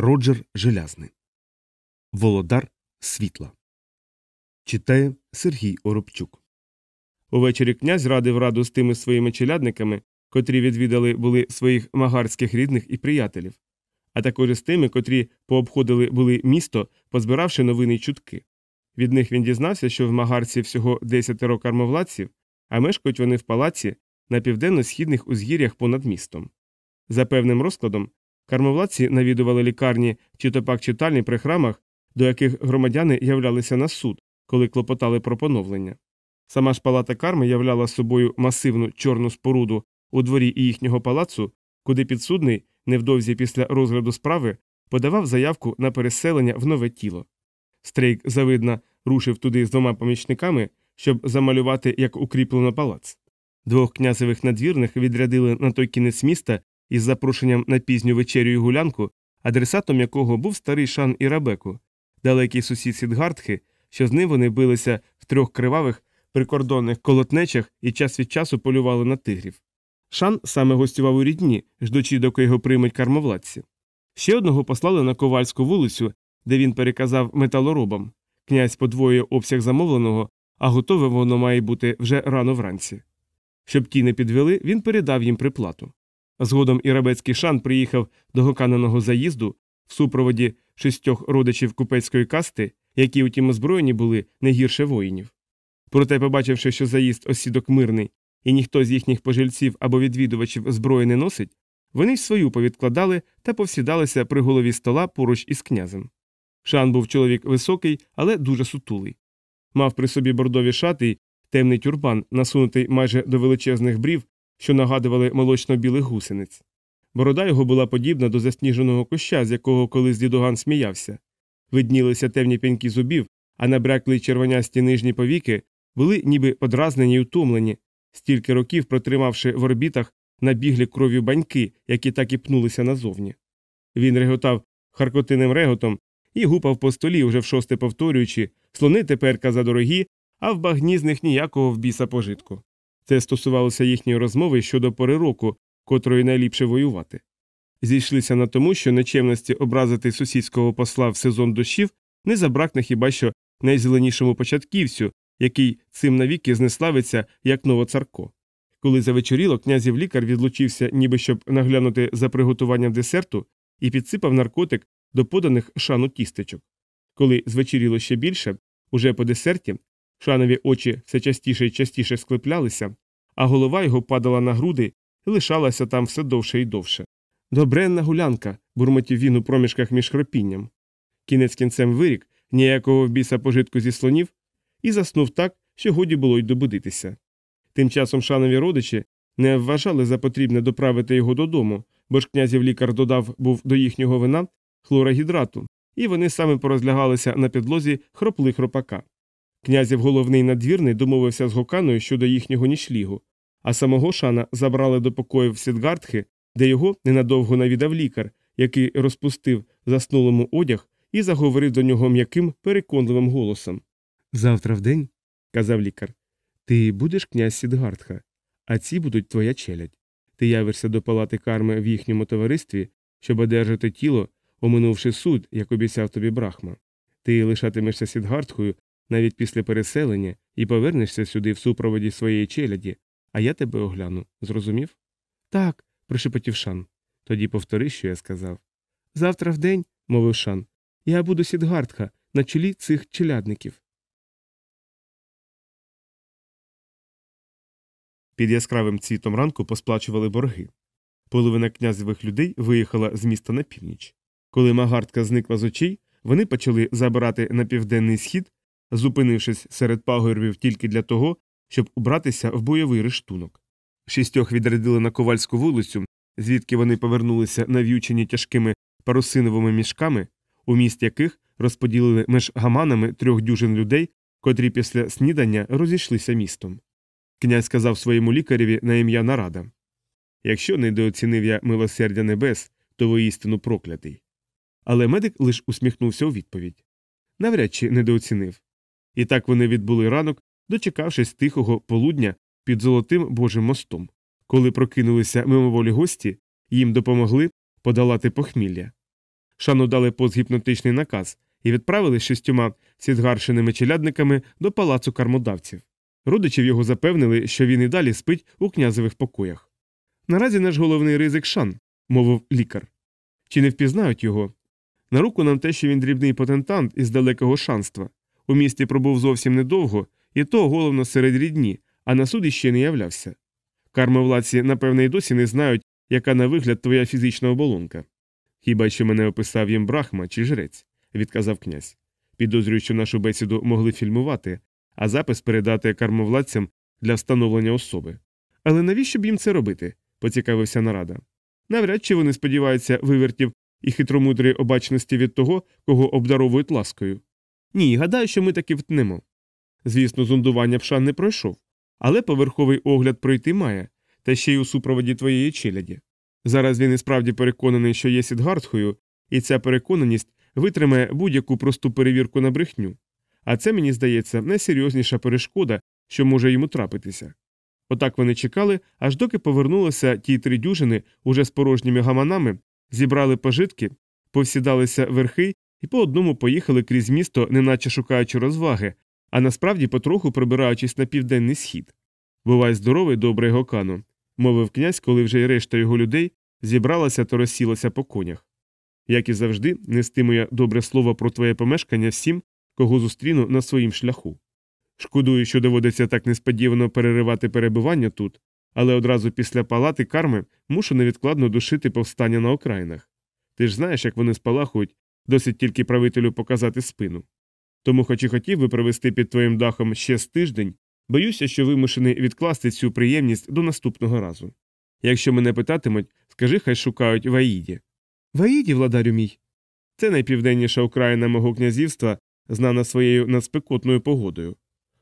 Роджер Желязний. Володар світла. Читає Сергій Оробчук. Увечері князь радив раду з тими своїми челядниками, котрі відвідали були своїх магарських рідних і приятелів, а також з тими, котрі пообходили були місто, позбиравши новини й чутки. Від них він дізнався, що в магарці всього десятеро кармовладців, а мешкають вони в палаці на південно-східних узгір'ях понад містом. За певним розкладом, кармовладці навідували лікарні чи то пак читальні при храмах, до яких громадяни являлися на суд, коли клопотали про поновлення. Сама ж палата карми являла собою масивну чорну споруду у дворі їхнього палацу, куди підсудний, невдовзі після розгляду справи, подавав заявку на переселення в нове тіло. Стрейк завидно рушив туди з двома помічниками, щоб замалювати як укріплено палац. Двох князевих надвірних відрядили на той кінець міста із запрошенням на пізню вечерю і гулянку, адресатом якого був старий шан Ірабеку, далекий сусід Сідгартхи, що з ним вони билися в трьох кривавих прикордонних колотнечах і час від часу полювали на тигрів. Шан саме гостював у рідні, ждучи, доки його приймуть кармовладці. Ще одного послали на ковальську вулицю, де він переказав металоробам. Князь подвоює обсяг замовленого, а готове воно має бути вже рано вранці. Щоб ті не підвели, він передав їм приплату. Згодом ірабецький шан приїхав до гоканеного заїзду в супроводі шістьох родичів купецької касти, які утім озброєні були не гірше воїнів. Проте, побачивши, що заїзд осідок мирний, і ніхто з їхніх пожильців або відвідувачів зброї не носить, вони й свою повідкладали та повсідалися при голові стола поруч із князем. Шан був чоловік високий, але дуже сутулий. Мав при собі бордові шати й темний тюрбан, насунутий майже до величезних брів, що нагадували молочно-білих гусениць. Борода його була подібна до засніженого куща, з якого колись дідуган сміявся. Виднілися темні пеньки зубів, а набрякли червонясті нижні повіки були ніби подразнені й утомлені, стільки років протримавши в орбітах набіглі кров'ю баньки, які так і пнулися назовні. Він реготав харкотиним реготом і гупав по столі, уже в шосте повторюючи слони теперка за дорогі, а в багні з них ніякого в біса пожитку. Це стосувалося їхньої розмови щодо пори року, котрої найліпше воювати. Зійшлися на тому, що нечемності образити сусідського посла в сезон дощів не забракне хіба що найзеленішому початківцю, який цим навіки знеславиться як новоцарко. Коли завечоріло, князів лікар відлучився, ніби щоб наглянути за приготуванням десерту, і підсипав наркотик до поданих шану тістечок. Коли звечоріло ще більше, уже по десерті, шанові очі все частіше і частіше склеплялися, а голова його падала на груди і лишалася там все довше і довше. Добренна гулянка, бурмотів він у проміжках між хропінням. Кінець кінцем вирік, ніякого в біса пожитку зі слонів, і заснув так, що годі було й добудитися. Тим часом шанові родичі не вважали за потрібне доправити його додому, бо ж князів лікар додав був до їхнього вина хлорогідрату, і вони саме порозлягалися на підлозі хропли хропака. Князів головний надвірний домовився з Гоканою щодо їхнього нішлігу, а самого шана забрали до покоїв Сідгартхи, де його ненадовго навідав лікар, який розпустив заснулому одяг і заговорив до нього м'яким переконливим голосом. Завтра в день, казав лікар, ти будеш князь Сідгартха, а ці будуть твоя челядь. Ти явишся до палати карми в їхньому товаристві, щоб одержати тіло, оминувши суд, як обіцяв тобі брахма. Ти лишатимешся Сідгартхою навіть після переселення і повернешся сюди в супроводі своєї челяді, а я тебе огляну. Зрозумів? Так, прошепотів Шан. Тоді повтори, що я сказав. Завтра в день, мовив Шан, я буду Сідгартха на чолі цих челядників. Під яскравим цвітом ранку посплачували борги. Половина князевих людей виїхала з міста на північ. Коли магартка зникла з очей, вони почали забирати на південний схід, зупинившись серед пагорбів тільки для того, щоб убратися в бойовий рештунок. Шістьох відрядили на ковальську вулицю, звідки вони повернулися нав'ючені тяжкими парусиновими мішками, у міст яких розподілили між гаманами трьох дюжин людей, котрі після снідання розійшлися містом. Князь сказав своєму лікареві на ім'я нарада Якщо недооцінив я милосердя небес, то воістину проклятий. Але медик лише усміхнувся у відповідь навряд чи недооцінив. І так вони відбули ранок, дочекавшись тихого полудня під золотим божим мостом. Коли прокинулися мимоволі гості, їм допомогли подолати похмілля. Шану дали постгіпнотичний наказ і відправили шістьома сідгаршеними челядниками до палацу кармодавців. Родичів його запевнили, що він і далі спить у князевих покоях. Наразі наш головний ризик шан, мовив лікар. Чи не впізнають його? На руку нам те, що він дрібний потентант із далекого шанства. У місті пробув зовсім недовго, і то головно серед рідні, а на суд іще не являвся. Кармовладці, напевне, й досі не знають, яка на вигляд твоя фізична оболонка. Хіба що мене описав їм брахма чи жрець, відказав князь. Підозрюю, що нашу бесіду могли фільмувати, а запис передати кармовладцям для встановлення особи. Але навіщо б їм це робити? поцікавився нарада. Навряд чи вони сподіваються вивертів і хитромудрої обачності від того, кого обдаровують ласкою. Ні, гадаю, що ми таки втнемо. Звісно, зондування пшан не пройшов, але поверховий огляд пройти має, та ще й у супроводі твоєї челяді. Зараз він і справді переконаний, що є Сідгартхою, і ця переконаність витримає будь-яку просту перевірку на брехню. А це, мені здається, найсерйозніша перешкода, що може йому трапитися. Отак вони чекали, аж доки повернулися ті три дюжини уже з порожніми гаманами, зібрали пожитки, повсідалися верхи і по одному поїхали крізь місто, неначе шукаючи розваги, а насправді потроху прибираючись на південний схід. Бувай здоровий, добрий гокану, мовив князь, коли вже й решта його людей зібралася та розсілася по конях. Як і завжди, нестиму я добре слово про твоє помешкання всім, кого зустріну на своїм шляху. Шкодую, що доводиться так несподівано переривати перебування тут, але одразу після палати карми мушу невідкладно душити повстання на окраїнах. Ти ж знаєш, як вони спалахують, досить тільки правителю показати спину. Тому, хоч і хотів би провести під твоїм дахом ще з тиждень, боюся, що вимушений відкласти цю приємність до наступного разу. Якщо мене питатимуть, скажи, хай шукають в Аїді. В Аїді, владарю мій. Це найпівденніша окраїна мого князівства, знана своєю надспекотною погодою.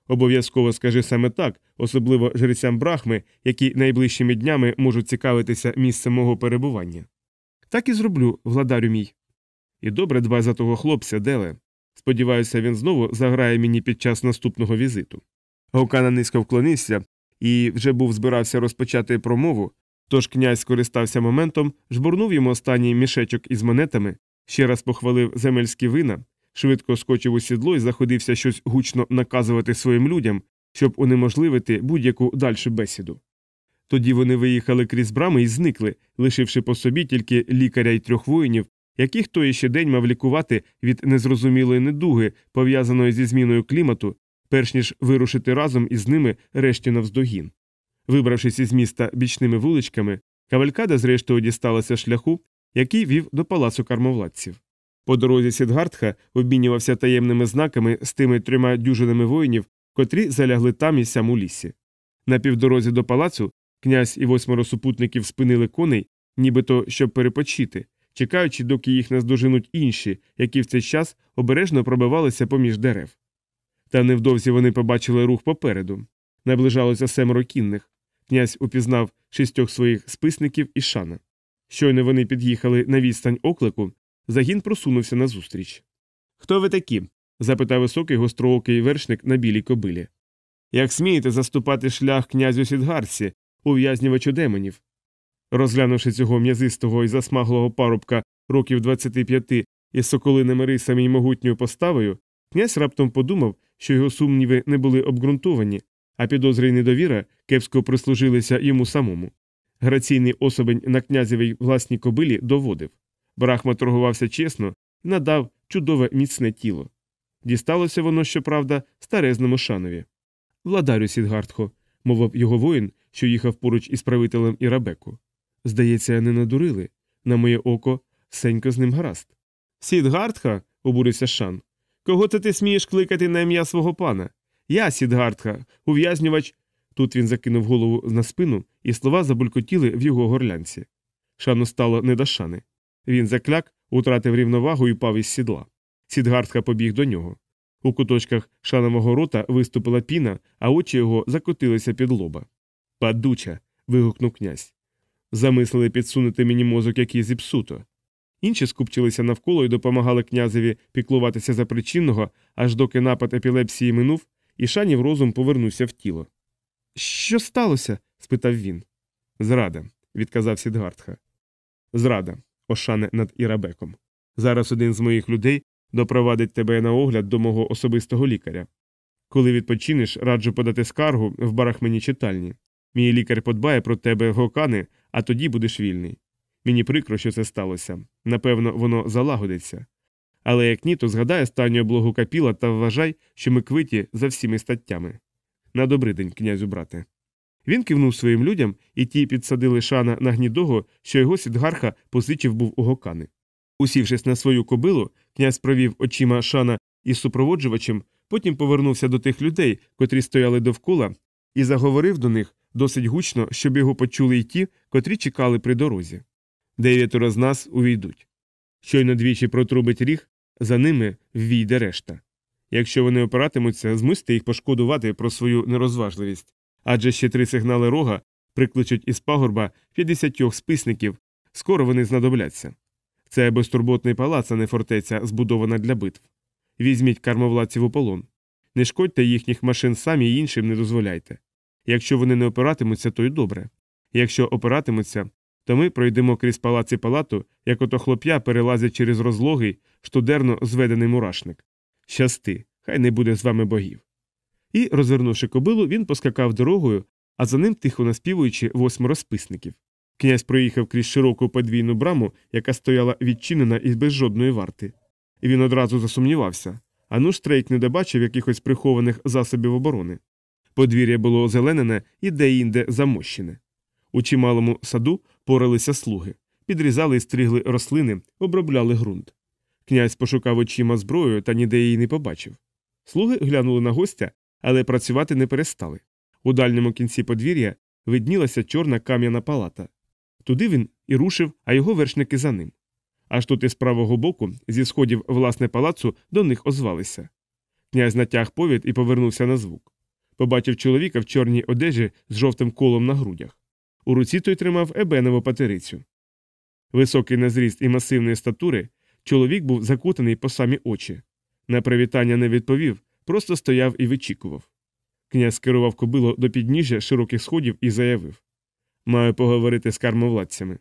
Обов'язково скажи саме так, особливо жрецям брахми, які найближчими днями можуть цікавитися місцем мого перебування. Так і зроблю, владарю мій. І добре дбай за того хлопця, Деле. Сподіваюся, він знову заграє мені під час наступного візиту. Гокана низько вклонився і вже був збирався розпочати промову, тож князь скористався моментом, жбурнув йому останній мішечок із монетами, ще раз похвалив земельські вина, швидко скочив у сідло і заходився щось гучно наказувати своїм людям, щоб унеможливити будь-яку дальшу бесіду. Тоді вони виїхали крізь брами і зникли, лишивши по собі тільки лікаря й трьох воїнів, яких той ще день мав лікувати від незрозумілої недуги, пов'язаної зі зміною клімату, перш ніж вирушити разом із ними решті навздогін. Вибравшись із міста бічними вуличками, кавалькада зрештою дісталася шляху, який вів до палацу кармовладців. По дорозі Сідгартха обмінювався таємними знаками з тими трьома дюжинами воїнів, котрі залягли там і сям у лісі. На півдорозі до палацу князь і восьмеро супутників спинили коней, нібито щоб перепочити, чекаючи, доки їх наздоженуть інші, які в цей час обережно пробивалися поміж дерев. Та невдовзі вони побачили рух попереду. Наближалося семеро кінних. Князь упізнав шістьох своїх списників і шана. Щойно вони під'їхали на відстань оклику, загін просунувся назустріч. Хто ви такі? запитав високий гостроокий вершник на білій кобилі. Як смієте заступати шлях князю Сідгарсі, ув'язнювачу демонів? Розглянувши цього м'язистого і засмаглого парубка років 25 із соколиними рисами й могутньою поставою, князь раптом подумав, що його сумніви не були обґрунтовані, а підозри й недовіра кепсько прислужилися йому самому. Граційний особень на князевій власній кобилі доводив. Брахма торгувався чесно і надав чудове міцне тіло. Дісталося воно, щоправда, старезному шанові. Владарю Сідгартхо, мовив його воїн, що їхав поруч із правителем Ірабеку. Здається, не надурили. На моє око, сенько з ним гаразд. Сідгартха, обурився Шан. Кого це ти смієш кликати на ім'я свого пана? Я, Сідгартха, ув'язнювач. Тут він закинув голову на спину, і слова забулькотіли в його горлянці. Шану стало не до шани. Він закляк, утратив рівновагу і пав із сідла. Сідгартха побіг до нього. У куточках шанового рота виступила піна, а очі його закотилися під лоба. Падуча. вигукнув князь. Замислили підсунути мені мозок який зіпсуто. Інші скупчилися навколо і допомагали князеві піклуватися за причинного, аж доки напад епілепсії минув, і шанів розум повернувся в тіло. Що сталося? спитав він. Зрада, відказав Сідгартха. Зрада, ошане над Ірабеком. Зараз один з моїх людей допровадить тебе на огляд до мого особистого лікаря. Коли відпочинеш, раджу подати скаргу в барах мені читальні. Мій лікар подбає про тебе гокани, а тоді будеш вільний. Мені прикро, що це сталося. Напевно, воно залагодиться. Але як ні, то згадай останню облогу капіла та вважай, що ми квиті за всіми статтями. На добрий день, князю брате. Він кивнув своїм людям, і ті підсадили шана на гнідого, що його сідгарха позичив був у гокани. Усівшись на свою кобилу, князь провів очима шана із супроводжувачем, потім повернувся до тих людей, котрі стояли довкола, і заговорив до них досить гучно, щоб його почули й ті, котрі чекали при дорозі. Дев'ятеро з нас увійдуть. Щойно двічі протрубить ріг, за ними ввійде решта. Якщо вони опиратимуться, змусьте їх пошкодувати про свою нерозважливість, адже ще три сигнали рога прикличуть із пагорба 50 списників, скоро вони знадобляться. Це безтурботний палац, а не фортеця, збудована для битв. Візьміть кармовладців у полон. Не шкодьте їхніх машин самі і іншим не дозволяйте. Якщо вони не опиратимуться, то й добре. Якщо опиратимуться, то ми пройдемо крізь палац і палату, як ото хлоп'я перелазять через розлогий, штудерно зведений мурашник. Щасти, хай не буде з вами богів. І, розвернувши кобилу, він поскакав дорогою, а за ним тихо наспівуючи восьмеро списників. Князь проїхав крізь широку подвійну браму, яка стояла відчинена і без жодної варти. І він одразу засумнівався. Ану ж Трейк не добачив якихось прихованих засобів оборони. Подвір'я було озеленене і де-інде замощене. У чималому саду поралися слуги, підрізали і стригли рослини, обробляли ґрунт. Князь пошукав очима зброю та ніде її не побачив. Слуги глянули на гостя, але працювати не перестали. У дальньому кінці подвір'я виднілася чорна кам'яна палата. Туди він і рушив, а його вершники за ним. Аж тут із правого боку, зі сходів власне палацу, до них озвалися. Князь натяг повід і повернувся на звук. Побачив чоловіка в чорній одежі з жовтим колом на грудях. У руці той тримав ебенову патерицю. Високий на зріст і масивної статури, чоловік був закутаний по самі очі. На привітання не відповів, просто стояв і вичікував. Князь керував кобило до підніжжя широких сходів і заявив Маю поговорити з кармовладцями.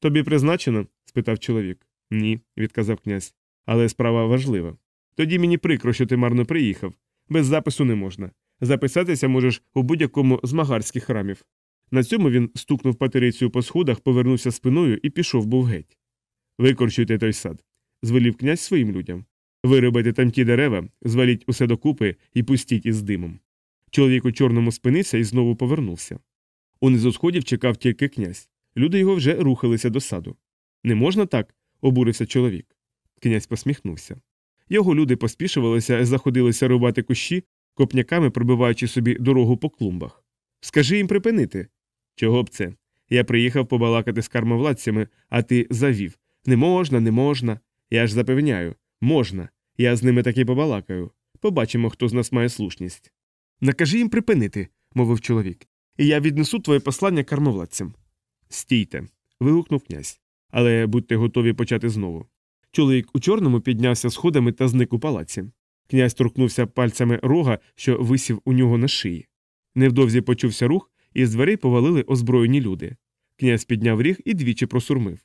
Тобі призначено? спитав чоловік. Ні, відказав князь. Але справа важлива. Тоді мені прикро, що ти марно приїхав. Без запису не можна. Записатися можеш у будь-якому з магарських храмів. На цьому він стукнув патерицію по сходах, повернувся спиною і пішов був геть. Викорчуйте той сад, звелів князь своїм людям. Виробите там ті дерева, зваліть усе докупи і пустіть із димом. Чоловік у чорному спинився і знову повернувся. Унизу сходів чекав тільки князь. Люди його вже рухалися до саду. Не можна так? обурився чоловік. Князь посміхнувся. Його люди поспішувалися заходилися рубати кущі, копняками пробиваючи собі дорогу по клумбах. Скажи їм припинити. Чого б це? Я приїхав побалакати з кармовладцями, а ти завів. Не можна, не можна. Я ж запевняю, можна. Я з ними таки побалакаю. Побачимо, хто з нас має слушність. Накажи їм припинити, мовив чоловік, і я віднесу твоє послання кармовладцям. Стійте. вигукнув князь. Але будьте готові почати знову. Чоловік у чорному піднявся сходами та зник у палаці. Князь торкнувся пальцями рога, що висів у нього на шиї. Невдовзі почувся рух, і з дверей повалили озброєні люди. Князь підняв ріг і двічі просурмив.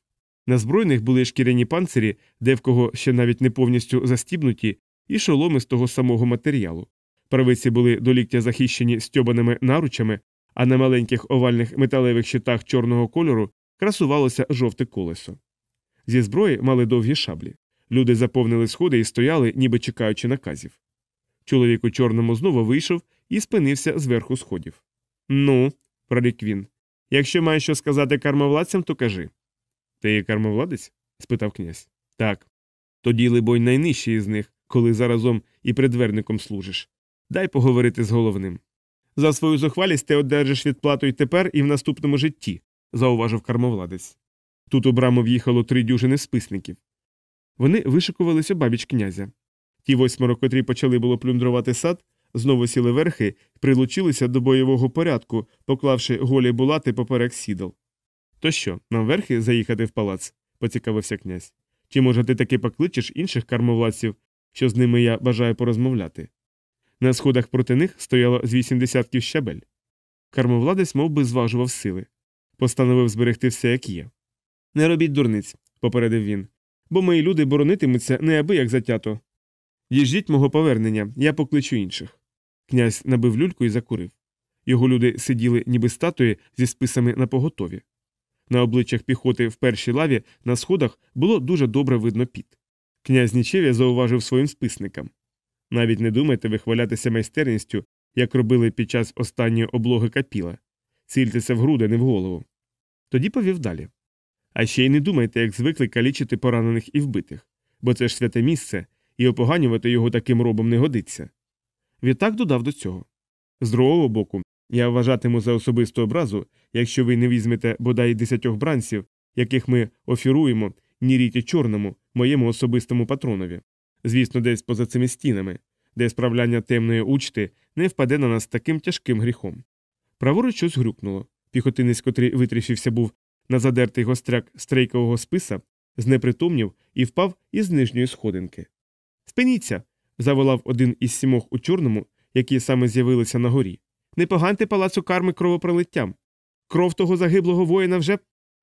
На збройних були шкіряні панцирі, де в кого ще навіть не повністю застібнуті, і шоломи з того самого матеріалу. Правиці були до ліктя захищені стьобаними наручами, а на маленьких овальних металевих щитах чорного кольору красувалося жовте колесо. Зі зброї мали довгі шаблі. Люди заповнили сходи і стояли, ніби чекаючи наказів. Чоловік у чорному знову вийшов і спинився зверху сходів. Ну, прорік він. Якщо маєш що сказати кармовладцям, то кажи. Ти кармовладець? спитав князь. Так. Тоді, либонь, найнижчий із них, коли заразом і предверником служиш. Дай поговорити з головним. За свою зухвалість ти одержиш відплату й тепер, і в наступному житті, зауважив кармовладець. Тут у браму в'їхало три дюжини списників. Вони вишикувалися бабіч князя. Ті восьмеро, котрі почали було плюндрувати сад, знову сіли верхи і прилучилися до бойового порядку, поклавши голі булати поперек сідал. То що, нам верхи заїхати в палац? поцікавився князь. Чи, може, ти таки покличеш інших кармовладців, що з ними я бажаю порозмовляти? На сходах проти них стояло з вісім десятків щабель. Кармовладець мов би, зважував сили, постановив зберегти все, як є. Не робіть дурниць, попередив він. Бо мої люди боронитимуться неабияк затято. Їждіть мого повернення, я покличу інших. Князь набив люльку і закурив. Його люди сиділи, ніби статуї зі списами на поготові. На обличчях піхоти в першій лаві на сходах було дуже добре видно піт. Князь Нічев'я зауважив своїм списникам навіть не думайте вихвалятися майстерністю, як робили під час останньої облоги капіла. Цільтеся в груди, не в голову. Тоді повів далі. А ще й не думайте, як звикли калічити поранених і вбитих, бо це ж святе місце, і опоганювати його таким робом не годиться. Відтак додав до цього. З другого боку, я вважатиму за особисту образу, якщо ви не візьмете бодай десятьох бранців, яких ми офіруємо Ніріті Чорному, моєму особистому патронові. Звісно, десь поза цими стінами, де справляння темної учти не впаде на нас таким тяжким гріхом. Праворуч щось грюкнуло. Піхотинець, котрий витріщився, був на задертий гостряк стрейкового списа, знепритомнів і впав із нижньої сходинки. Спиніться. заволав один із сімох у чорному, які саме з'явилися на горі. Не поганьте палацу карми кровопролиттям. Кров того загиблого воїна вже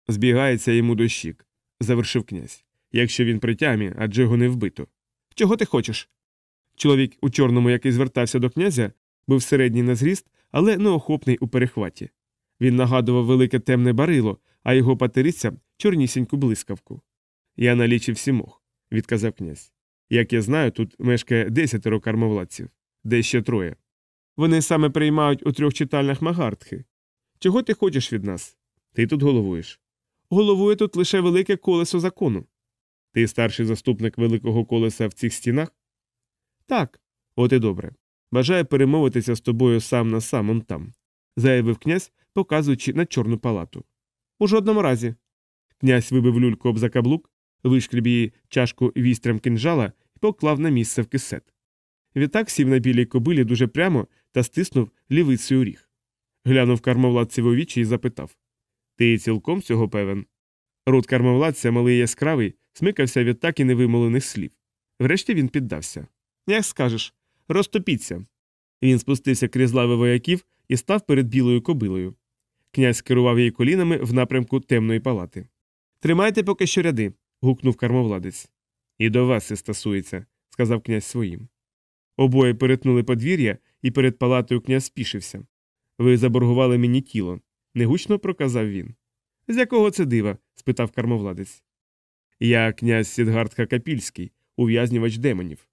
збігається йому до щік, завершив князь. Якщо він при тямі, адже його не вбито. Чого ти хочеш? Чоловік у чорному, який звертався до князя, був середній на зріст, але неохопний у перехваті. Він нагадував велике темне барило, а його патериця чорнісіньку блискавку. Я налічив сімох, відказав князь. Як я знаю, тут мешкає десятеро кармовладців, де ще троє. Вони саме приймають у трьох читальнях Магартхи. Чого ти хочеш від нас? Ти тут головуєш. Головує тут лише велике колесо закону. Ти старший заступник великого колеса в цих стінах? Так, от і добре. Бажаю перемовитися з тобою сам на сам он там, заявив князь, показуючи на чорну палату. У жодному разі. Князь вибив люльку об закаблук, вишкріб її чашку вістрям кинжала і поклав на місце в кисет. Відтак сів на білій кобилі дуже прямо та стиснув лівицею ріг. Глянув кармовладцеві у вічі і запитав Ти цілком цього певен? Рот кармовладця, малий яскравий, смикався від так і невимолених слів. Врешті він піддався. Як скажеш, розтопіться. Він спустився крізь лави вояків і став перед білою кобилою. Князь керував її колінами в напрямку темної палати. Тримайте поки що ряди. гукнув кармовладець. І до вас це стосується, сказав князь своїм. Обоє перетнули подвір'я, і перед палатою князь спішився. Ви заборгували мені тіло, негучно проказав він. З якого це дива? спитав кармовладець. Я князь Сідгардка Капільський, ув'язнювач демонів.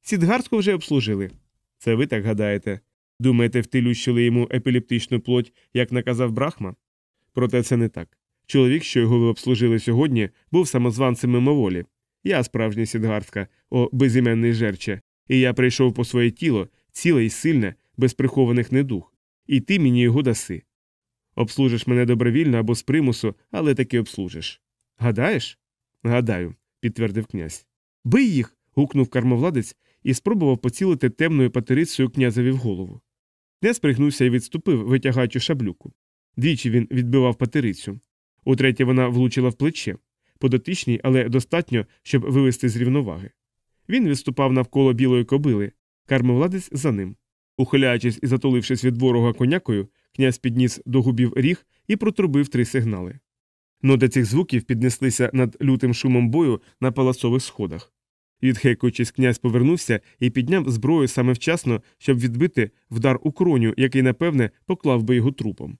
Сідгардку вже обслужили. Це ви так гадаєте. Думаєте, втилющили йому епілептичну плоть, як наказав Брахма? Проте це не так. Чоловік, що його ви обслужили сьогодні, був самозванцем мимоволі. Я справжній Сідгардка, о безіменний жерче, і я прийшов по своє тіло, ціле і сильне, без прихованих недуг, і ти мені його даси. Обслужиш мене добровільно або з примусу, але таки обслужиш. Гадаєш? Гадаю, підтвердив князь. Бий їх. гукнув кармовладець і спробував поцілити темною патерицею князеві в голову. Князь пригнувся і відступив, витягаючи шаблюку. Двічі він відбивав патерицю. Утретє вона влучила в плече, подотичній, але достатньо, щоб вивести з рівноваги. Він відступав навколо білої кобили, кармовладець за ним. Ухиляючись і затулившись від ворога конякою, князь підніс до губів ріг і протрубив три сигнали. Ноди цих звуків піднеслися над лютим шумом бою на палацових сходах. Відхекуючись, князь повернувся і підняв зброю саме вчасно, щоб відбити вдар у кроню, який, напевне, поклав би його трупом.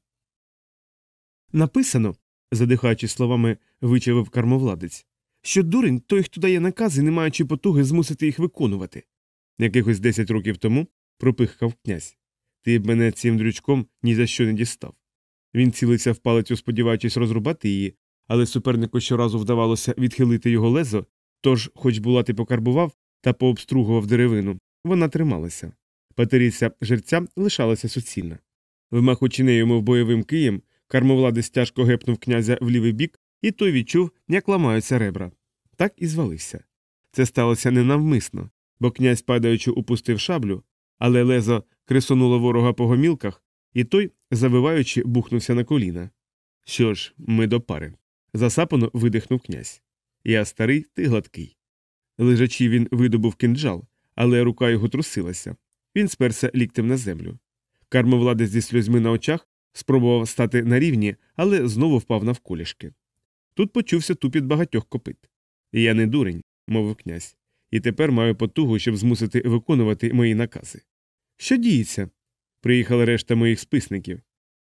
Написано, задихаючись словами, вичавив кармовладець, що дурень той, хто дає накази, не маючи потуги змусити їх виконувати. Якихось десять років тому пропихкав князь. Ти б мене цим дрючком ні за що не дістав. Він цілився в палицю, сподіваючись розрубати її, але супернику щоразу вдавалося відхилити його лезо, тож, хоч булати покарбував та пообстругував деревину, вона трималася. Патериця жерця лишалася суцільна. Вмахучи нею, мов бойовим києм, кармовладець тяжко гепнув князя в лівий бік, і той відчув, як ламаються ребра. Так і звалився. Це сталося ненавмисно, бо князь, падаючи, упустив шаблю, але лезо кресонуло ворога по гомілках, і той, завиваючи, бухнувся на коліна. Що ж, ми до пари. Засапано видихнув князь. Я старий, ти гладкий. Лежачи, він видобув кинджал, але рука його трусилася. Він сперся ліктем на землю. Кармовладець зі сльозьми на очах спробував стати на рівні, але знову впав навколішки. Тут почувся тупіт багатьох копит. Я не дурень, мовив князь, і тепер маю потугу, щоб змусити виконувати мої накази. Що діється? Приїхала решта моїх списників.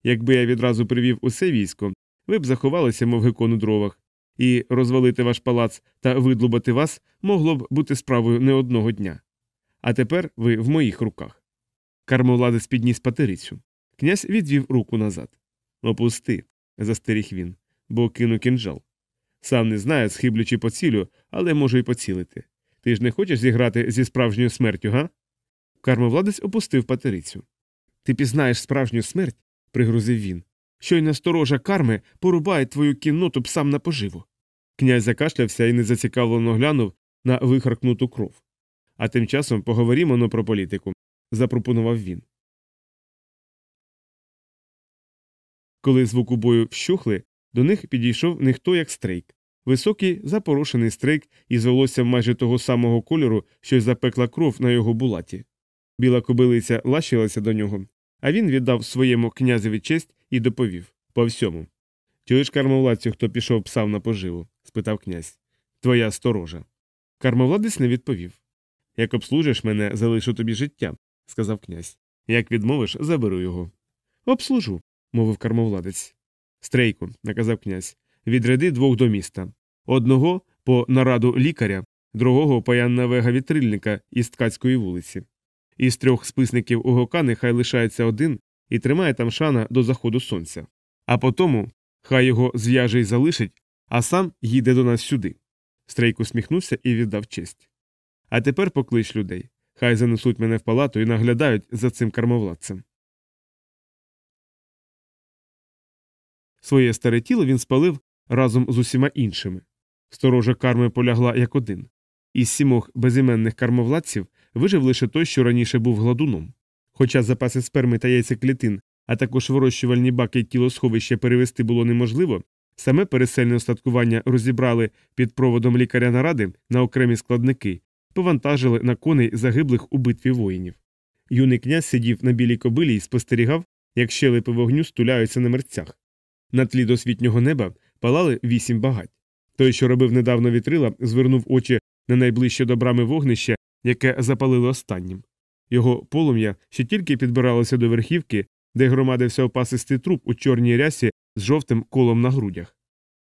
Якби я відразу привів усе військо, ви б заховалися, мов гекон у дровах, і розвалити ваш палац та видлубати вас могло б бути справою не одного дня. А тепер ви в моїх руках. Кармовладець підніс патерицю. Князь відвів руку назад. Опусти, застеріг він, бо кину кінжал. Сам не знаю, схиблю чи поцілю, але можу й поцілити. Ти ж не хочеш зіграти зі справжньою смертю, га? Кармовладець опустив патерицю. Ти пізнаєш справжню смерть, пригрозив він. Щойно сторожа карми порубає твою кінноту псам на поживу. Князь закашлявся і незацікавлено глянув на вихаркнуту кров. А тим часом поговоримо-но про політику, запропонував він. Коли звуку бою вщухли, до них підійшов не хто, як Стрейк. Високий, запорошений Стрейк із волоссям майже того самого кольору, що й запекла кров на його булаті. Біла кобилиця лащилася до нього, а він віддав своєму князеві честь і доповів по всьому. Чуєш, кармовладцю, хто пішов псав на поживу? спитав князь. Твоя сторожа. Кармовладець не відповів. Як обслужиш мене, залишу тобі життя, сказав князь. Як відмовиш, заберу його. Обслужу, мовив кармовладець. Стрейку, наказав князь, відряди двох до міста. Одного по нараду лікаря, другого по Вега вітрильника із ткацької вулиці. Із трьох списників УГК нехай лишається один і тримає там шана до заходу сонця. А потому хай його зв'яже й залишить, а сам їде до нас сюди. Стрейк усміхнувся і віддав честь. А тепер поклич людей. Хай занесуть мене в палату і наглядають за цим кармовладцем. Своє старе тіло він спалив разом з усіма іншими. Сторожа карми полягла як один. Із сімох безіменних кармовладців вижив лише той, що раніше був гладуном. Хоча запаси сперми та яйцеклітин, а також вирощувальні баки тілосховища перевести було неможливо, саме пересельне остаткування розібрали під проводом лікаря наради на окремі складники, повантажили на коней загиблих у битві воїнів. Юний князь сидів на білій кобилі і спостерігав, як щелепи вогню стуляються на мерцях. На тлі досвітнього неба палали вісім багать. Той, що робив недавно вітрила, звернув очі на найближче до вогнище, яке запалили останнім. Його полум'я ще тільки підбиралося до верхівки, де громадився опасистий труп у чорній рясі з жовтим колом на грудях.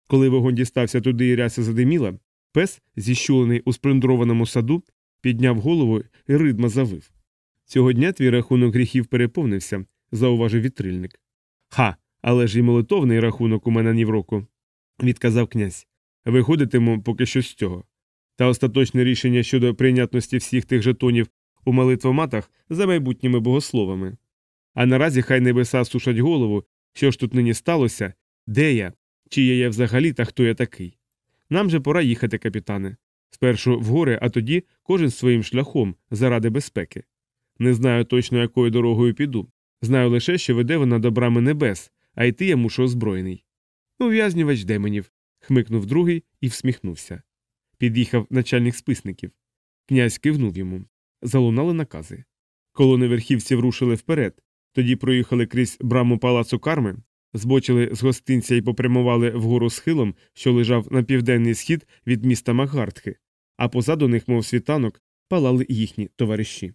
Коли вогонь дістався туди і ряса задиміла, пес, зіщулений у сплюндрованому саду, підняв голову і ридма завив. Цього дня твій рахунок гріхів переповнився, зауважив вітрильник. Ха, але ж і молитовний рахунок у мене ні в року, відказав князь. Виходитиму поки що з цього. Та остаточне рішення щодо прийнятності всіх тих жетонів у молитвоматах за майбутніми богословами. А наразі хай небеса сушать голову, що ж тут нині сталося, де я, чи є я взагалі та хто я такий. Нам же пора їхати, капітане. Спершу в гори, а тоді кожен своїм шляхом заради безпеки. Не знаю точно, якою дорогою піду. Знаю лише, що веде вона до брами небес, а йти я мушу озброєний. Ув'язнювач демонів. хмикнув другий і всміхнувся. Під'їхав начальник списників. Князь кивнув йому. Залунали накази. Колони верхівців рушили вперед, тоді проїхали крізь браму палацу карми, збочили з гостинця і попрямували вгору схилом, що лежав на південний схід від міста Макгартхи, а позаду них, мов світанок, палали їхні товариші.